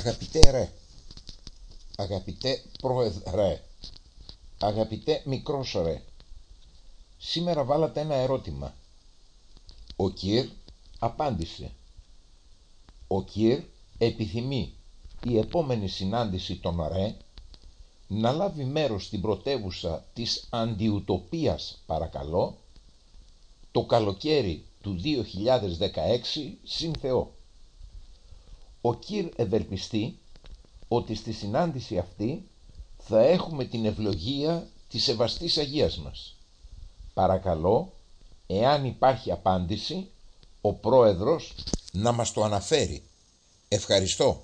Αγαπητέ ρε, αγαπητέ πρόεδρε, αγαπητέ μικρός ρε, σήμερα βάλατε ένα ερώτημα. Ο Κυρ απάντησε. Ο Κυρ επιθυμεί η επόμενη συνάντηση των ΡΕ να λάβει μέρος στην πρωτεύουσα της αντιουτοπίας παρακαλώ το καλοκαίρι του 2016 συν Θεό. Ο Κυρ ευελπιστεί ότι στη συνάντηση αυτή θα έχουμε την ευλογία της Σεβαστής Αγίας μας. Παρακαλώ, εάν υπάρχει απάντηση, ο Πρόεδρος να μας το αναφέρει. Ευχαριστώ.